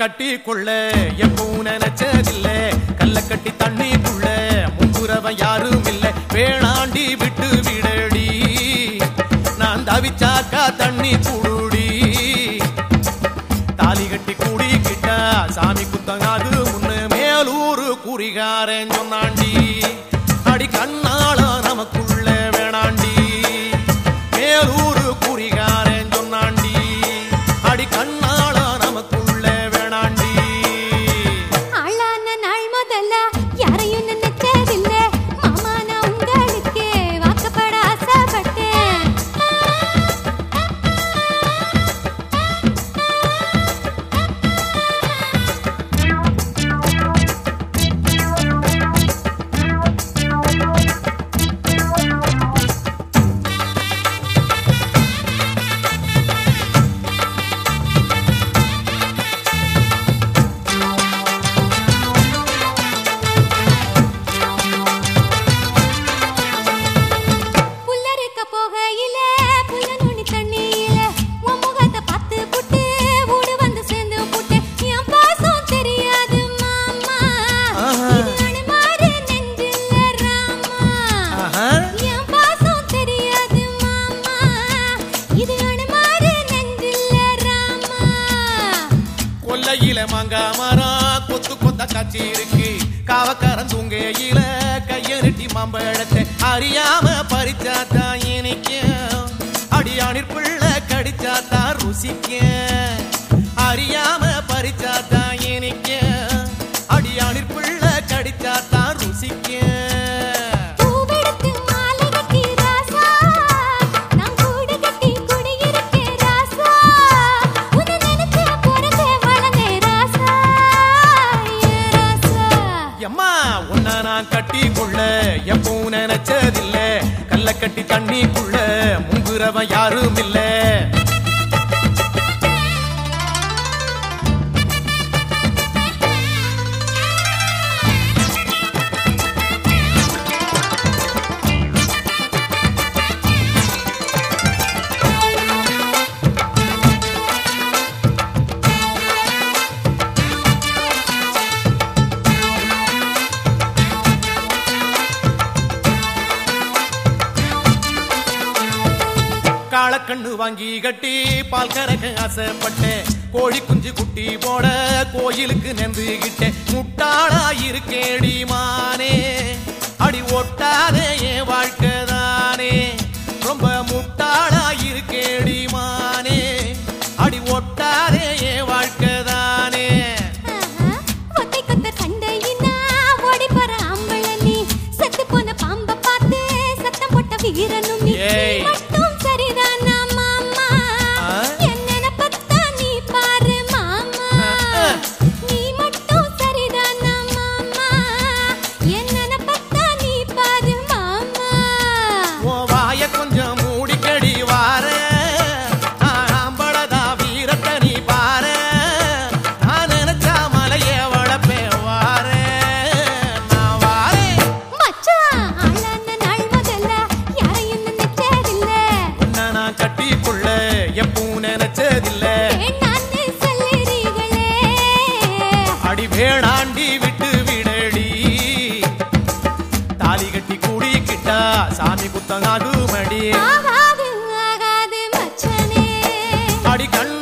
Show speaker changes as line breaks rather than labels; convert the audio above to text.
கட்டி கொள்ள எப்பவும் நினைச்சதில்ல கல்ல கட்டி தண்ணி புள்ள முன்புறவன் யாரும் இல்ல வேணாண்டி விட்டு விடடி. நான் தவிச்சாக்கா தண்ணி குடுடி. தாலி கட்டி கூடிக்கிட்டா சாமி குத்தங்காது முன்னு மேலூரு குறிகாரன்
சொன்னான்.
கொல்லையில மாங்கா மரம் கொத்து கொத்த காட்சி இருக்கு. காவக்காரன் தூங்கையில கைய நெட்டி மாம்பழத்தை அறியாம பறிச்சாத்தா இனிக்கும். அடியானிற்குள்ள கடிச்சாத்தா ருசிக்க அறியாம
நான் கட்டி
கொள்ள எப்பவும் நினைச்சதில்லை. கல்ல கட்டி தண்ணிக்குள்ள முங்குறவன் யாரும் இல்லை காளக்கண்ணு வாங்கி கட்டி பால் கறக்க ஆசைப்பட்டேன். கோழி குஞ்சு குட்டி போட கோயிலுக்கு நெந்துகிட்டேன் முட்டாளா இருக்கேடி மானே அடி ஒட்டாதே என் வாழ்க்கை தானே. ரொம்ப முட்டாளா இருக்கேடி மானே அடி ஒட்டாதே என் வாழ்க்கை தானே.
ஒத்தை
வேணாண்டி விட்டு விடடி. தாலி கட்டி கூடிக்கிட்டா சாமி குத்தம்
ஆகுமடி. அடி கண்